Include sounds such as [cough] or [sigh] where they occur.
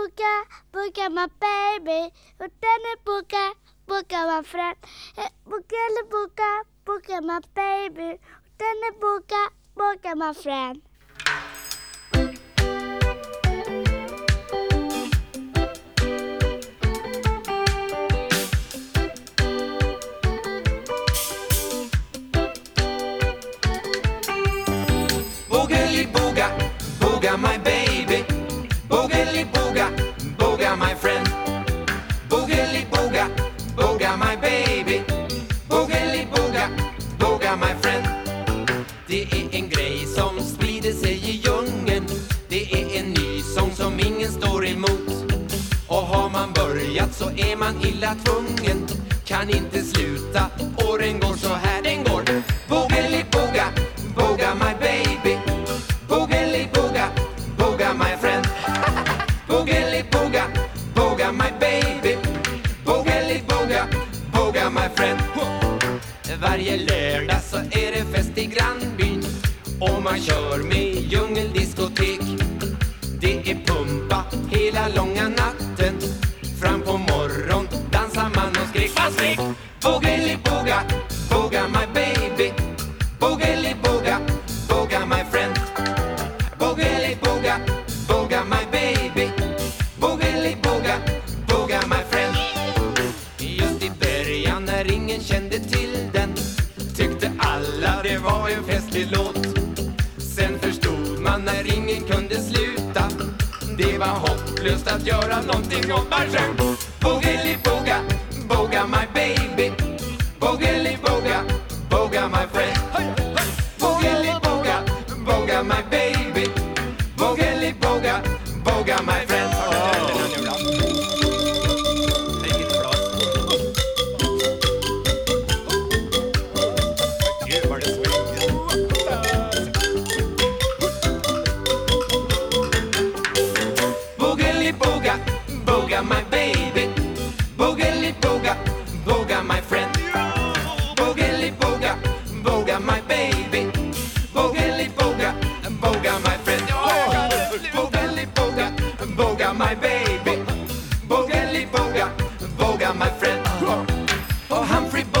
booga, booga my baby. Utan booga, booga my friend. Eh, booga, booga, booga my baby. Utan booga, booga my friend. Boogely booga Och har man börjat så är man illa tvungen. Kan inte sluta, åren går så här den går. Boogely booga, booga my baby. Boogely booga, booga my friend. [laughs] Boogely booga, booga my baby. Boogely booga, booga my friend. Varje lördag så är det fest i grannbyn och man kör med djungeldiskotek. Det är pumpa hela långa natten. Boga my baby. Bogeli boga, boga my friend. Bogeli boga, boga my baby. Bogeli boga, boga my friend. Just i början när ingen kände till den tyckte alla det var en festlig låt. Sen förstod man när ingen kunde sluta det var hopplöst att göra någonting åt man sjöng my friend. Bogeli boga, boga my baby. Bogeli boga, boga my friend. my baby. Boga Liboga, Boga my friend. Oh, Humphrey Boga.